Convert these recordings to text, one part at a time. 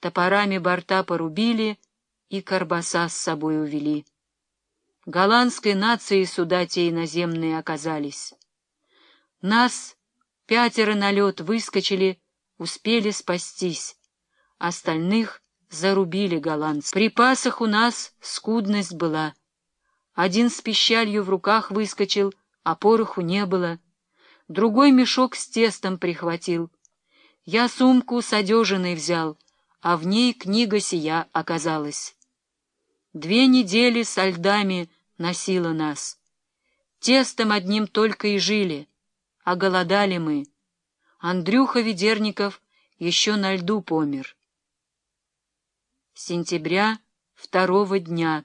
топорами борта порубили и Карбаса с собой увели. Голландской нации суда те иноземные оказались. Нас пятеро на лед выскочили, успели спастись. Остальных зарубили голландцы. В припасах у нас скудность была. Один с пищалью в руках выскочил, а пороху не было. Другой мешок с тестом прихватил. Я сумку с одежиной взял, а в ней книга сия оказалась. Две недели со льдами носила нас. Тестом одним только и жили, а голодали мы. Андрюха Ведерников еще на льду помер. Сентября второго дня.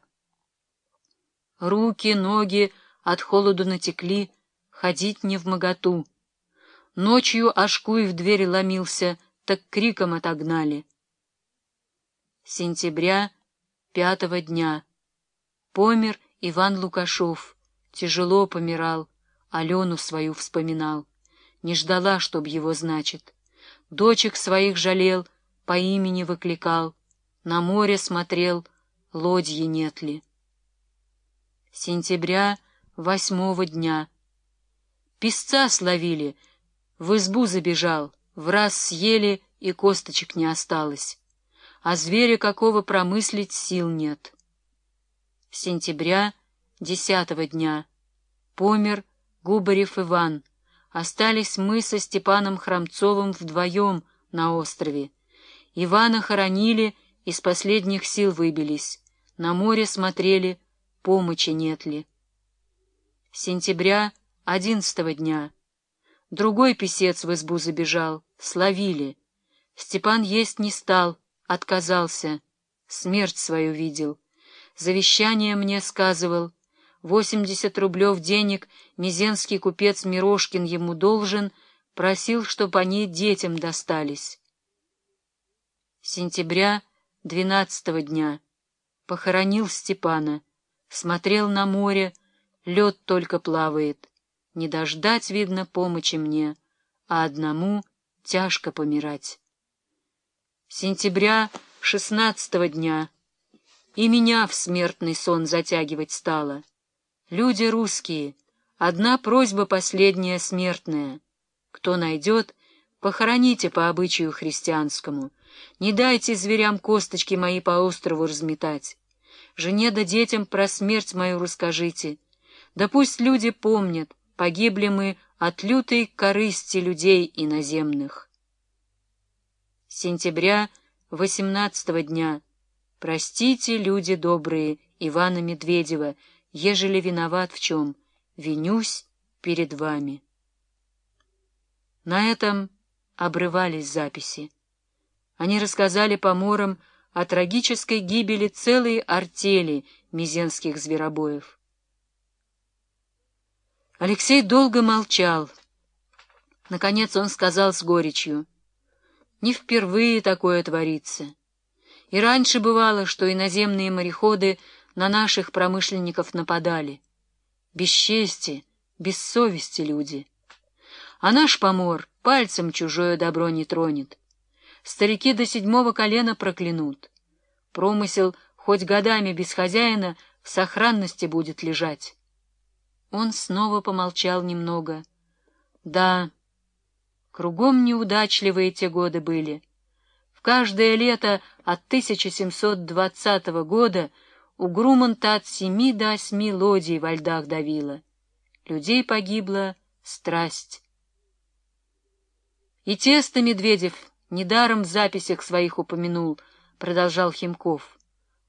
Руки, ноги от холоду натекли, ходить не в моготу. Ночью Ашкуй в дверь ломился, так криком отогнали. Сентября пятого дня. Помер Иван Лукашов, тяжело помирал, Алену свою вспоминал. Не ждала, чтоб его, значит. Дочек своих жалел, по имени выкликал, На море смотрел, лодьи нет ли. Сентября восьмого дня. Песца словили, в избу забежал, в раз съели, и косточек не осталось. А зверя какого промыслить сил нет. Сентября десятого дня. Помер Губарев Иван. Остались мы со Степаном Храмцовым вдвоем на острове. Ивана хоронили, из последних сил выбились. На море смотрели, помощи нет ли. Сентября одиннадцатого дня. Другой писец в избу забежал, словили. Степан есть не стал, отказался, смерть свою видел. Завещание мне сказывал. Восемьдесят рублев денег мизенский купец Мирошкин ему должен, просил, чтоб они детям достались. Сентября двенадцатого дня. Похоронил Степана. Смотрел на море, лед только плавает. Не дождать, видно, помощи мне, а одному тяжко помирать. Сентября шестнадцатого дня. И меня в смертный сон затягивать стало. Люди русские, одна просьба последняя смертная. Кто найдет, похороните по обычаю христианскому. Не дайте зверям косточки мои по острову разметать. Жене да детям про смерть мою расскажите. Да пусть люди помнят, погибли мы от лютой корысти людей иноземных. Сентября восемнадцатого дня. Простите, люди добрые, Ивана Медведева, ежели виноват в чем, винюсь перед вами. На этом обрывались записи. Они рассказали поморам о трагической гибели целой артели мизенских зверобоев. Алексей долго молчал. Наконец он сказал с горечью, «Не впервые такое творится. И раньше бывало, что иноземные мореходы на наших промышленников нападали. Бесчестие, без совести люди. А наш помор пальцем чужое добро не тронет. Старики до седьмого колена проклянут. Промысел хоть годами без хозяина в сохранности будет лежать. Он снова помолчал немного. Да, кругом неудачливые те годы были. В каждое лето от 1720 года у Груманта от семи до восьми лодий во льдах давило. Людей погибла страсть. И тесто Медведев недаром в записях своих упомянул, продолжал Химков.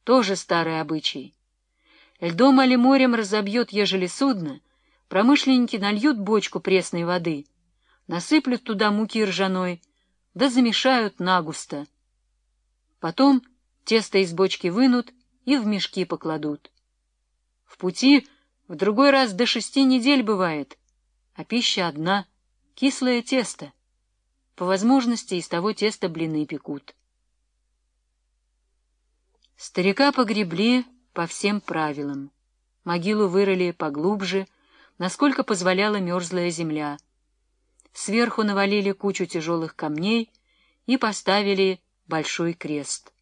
Тоже старый обычай. Льдом или морем разобьет, ежели судно, промышленники нальют бочку пресной воды, насыплют туда муки ржаной, да замешают нагусто. Потом тесто из бочки вынут и в мешки покладут. В пути в другой раз до шести недель бывает, а пища одна — кислое тесто. По возможности из того теста блины пекут. Старика погребли по всем правилам. Могилу вырыли поглубже, насколько позволяла мерзлая земля. Сверху навалили кучу тяжелых камней и поставили большой крест.